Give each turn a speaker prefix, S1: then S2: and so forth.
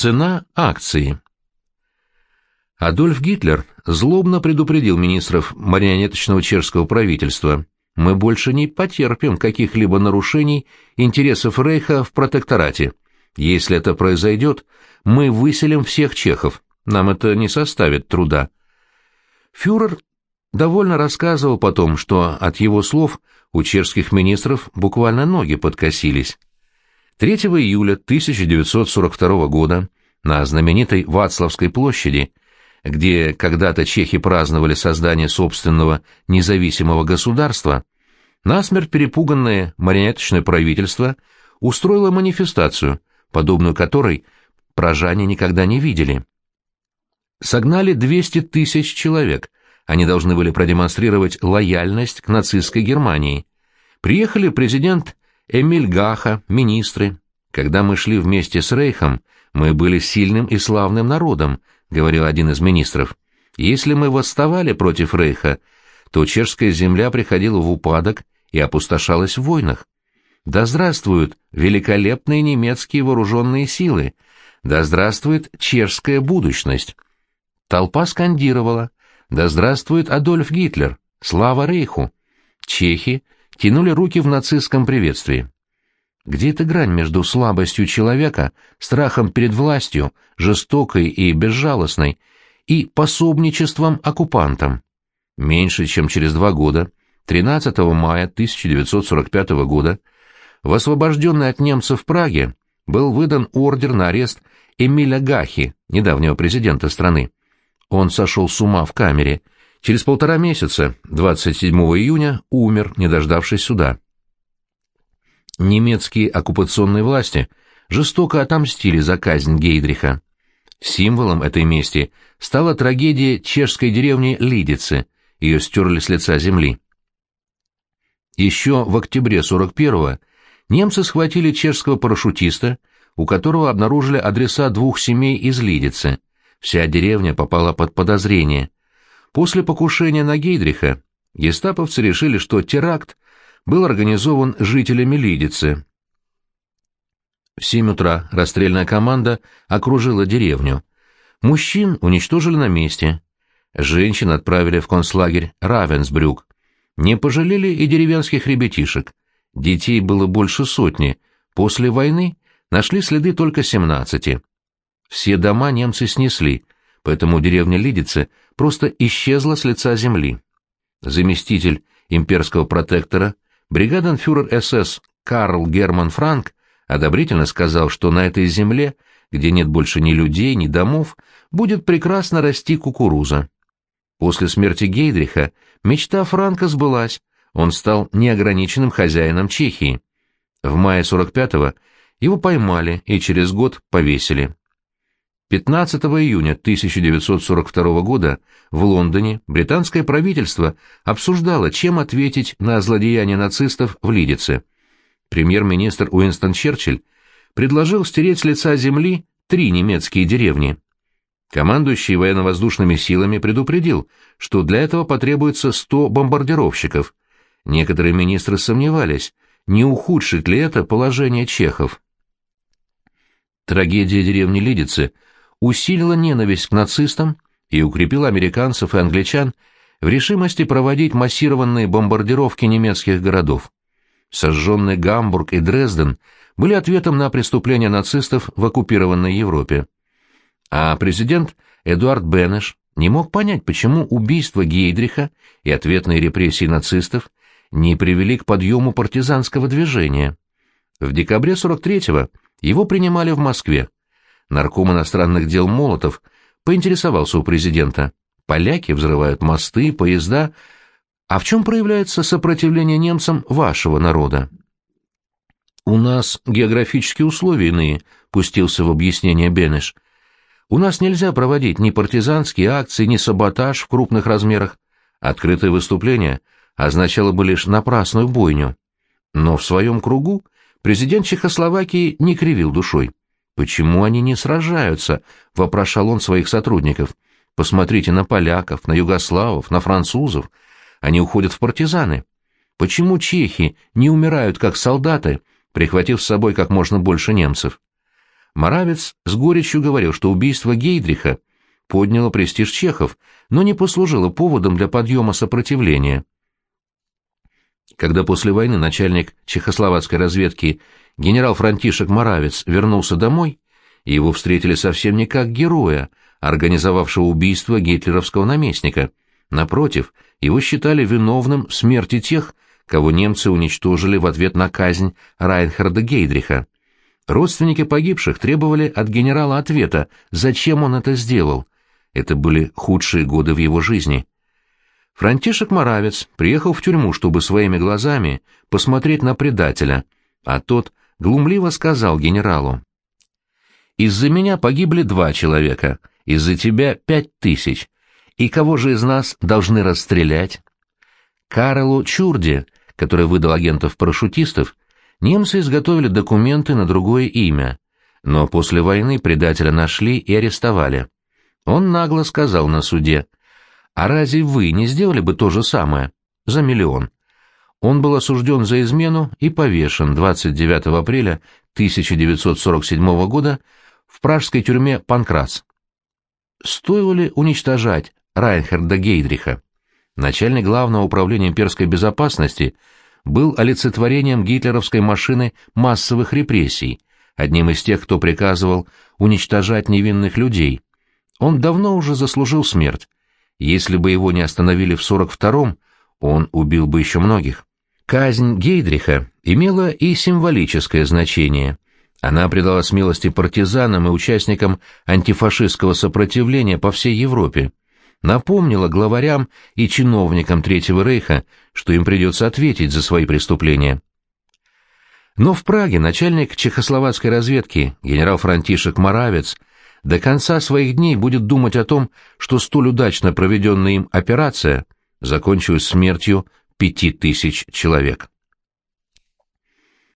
S1: Цена акции. Адольф Гитлер злобно предупредил министров марионеточного чешского правительства. Мы больше не потерпим каких-либо нарушений интересов Рейха в протекторате. Если это произойдет, мы выселим всех чехов. Нам это не составит труда. Фюрер довольно рассказывал потом, что от его слов у чешских министров буквально ноги подкосились. 3 июля 1942 года на знаменитой Вацлавской площади, где когда-то чехи праздновали создание собственного независимого государства, насмерть перепуганное марионеточное правительство устроило манифестацию, подобную которой прожане никогда не видели. Согнали 200 тысяч человек, они должны были продемонстрировать лояльность к нацистской Германии. Приехали президент Эмиль Гаха, министры. Когда мы шли вместе с Рейхом, мы были сильным и славным народом, говорил один из министров. Если мы восставали против Рейха, то чешская земля приходила в упадок и опустошалась в войнах. Да здравствуют великолепные немецкие вооруженные силы! Да здравствует чешская будущность! Толпа скандировала «Да здравствует Адольф Гитлер! Слава Рейху!» Чехи тянули руки в нацистском приветствии. Где эта грань между слабостью человека, страхом перед властью, жестокой и безжалостной, и пособничеством оккупантам? Меньше чем через два года, 13 мая 1945 года, в освобожденной от немцев Праге был выдан ордер на арест Эмиля Гахи, недавнего президента страны. Он сошел с ума в камере, Через полтора месяца, 27 июня, умер, не дождавшись суда. Немецкие оккупационные власти жестоко отомстили за казнь Гейдриха. Символом этой мести стала трагедия чешской деревни Лидицы, ее стерли с лица земли. Еще в октябре 41-го немцы схватили чешского парашютиста, у которого обнаружили адреса двух семей из Лидицы. Вся деревня попала под подозрение – После покушения на Гейдриха гестаповцы решили, что теракт был организован жителями Лидицы. В семь утра расстрельная команда окружила деревню. Мужчин уничтожили на месте. Женщин отправили в концлагерь Равенсбрюк. Не пожалели и деревенских ребятишек. Детей было больше сотни. После войны нашли следы только семнадцати. Все дома немцы снесли, поэтому деревня Лидицы просто исчезла с лица земли. Заместитель имперского протектора, бригаденфюрер СС Карл Герман Франк одобрительно сказал, что на этой земле, где нет больше ни людей, ни домов, будет прекрасно расти кукуруза. После смерти Гейдриха мечта Франка сбылась, он стал неограниченным хозяином Чехии. В мае 45-го его поймали и через год повесили. 15 июня 1942 года в Лондоне британское правительство обсуждало, чем ответить на злодеяния нацистов в Лидице. Премьер-министр Уинстон Черчилль предложил стереть с лица земли три немецкие деревни. Командующий военно-воздушными силами предупредил, что для этого потребуется 100 бомбардировщиков. Некоторые министры сомневались, не ухудшит ли это положение чехов. Трагедия деревни Лидицы – усилила ненависть к нацистам и укрепила американцев и англичан в решимости проводить массированные бомбардировки немецких городов. Сожженный Гамбург и Дрезден были ответом на преступления нацистов в оккупированной Европе. А президент Эдуард Бенеш не мог понять, почему убийство Гейдриха и ответные репрессии нацистов не привели к подъему партизанского движения. В декабре 43-го его принимали в Москве. Нарком иностранных дел Молотов поинтересовался у президента. Поляки взрывают мосты, поезда. А в чем проявляется сопротивление немцам вашего народа? У нас географические условия иные, пустился в объяснение Бенеш. У нас нельзя проводить ни партизанские акции, ни саботаж в крупных размерах. Открытое выступление означало бы лишь напрасную бойню. Но в своем кругу президент Чехословакии не кривил душой. «Почему они не сражаются?» — вопрошал он своих сотрудников. «Посмотрите на поляков, на югославов, на французов. Они уходят в партизаны. Почему чехи не умирают как солдаты, прихватив с собой как можно больше немцев?» Моравец с горечью говорил, что убийство Гейдриха подняло престиж чехов, но не послужило поводом для подъема сопротивления. Когда после войны начальник чехословацкой разведки генерал Франтишек Моравец вернулся домой, его встретили совсем не как героя, организовавшего убийство гитлеровского наместника. Напротив, его считали виновным в смерти тех, кого немцы уничтожили в ответ на казнь Райнхарда Гейдриха. Родственники погибших требовали от генерала ответа, зачем он это сделал. Это были худшие годы в его жизни. Франтишек Моравец приехал в тюрьму, чтобы своими глазами посмотреть на предателя, а тот глумливо сказал генералу. «Из-за меня погибли два человека, из-за тебя пять тысяч. И кого же из нас должны расстрелять?» Карлу Чурде, который выдал агентов-парашютистов, немцы изготовили документы на другое имя, но после войны предателя нашли и арестовали. Он нагло сказал на суде — а разве вы не сделали бы то же самое? За миллион. Он был осужден за измену и повешен 29 апреля 1947 года в пражской тюрьме Панкрац. Стоило ли уничтожать Райнхарда Гейдриха? Начальник главного управления имперской безопасности был олицетворением гитлеровской машины массовых репрессий, одним из тех, кто приказывал уничтожать невинных людей. Он давно уже заслужил смерть, если бы его не остановили в 42-м, он убил бы еще многих. Казнь Гейдриха имела и символическое значение. Она придала смелости партизанам и участникам антифашистского сопротивления по всей Европе. Напомнила главарям и чиновникам Третьего Рейха, что им придется ответить за свои преступления. Но в Праге начальник чехословацкой разведки генерал Франтишек Моравец до конца своих дней будет думать о том, что столь удачно проведенная им операция закончилась смертью пяти тысяч человек.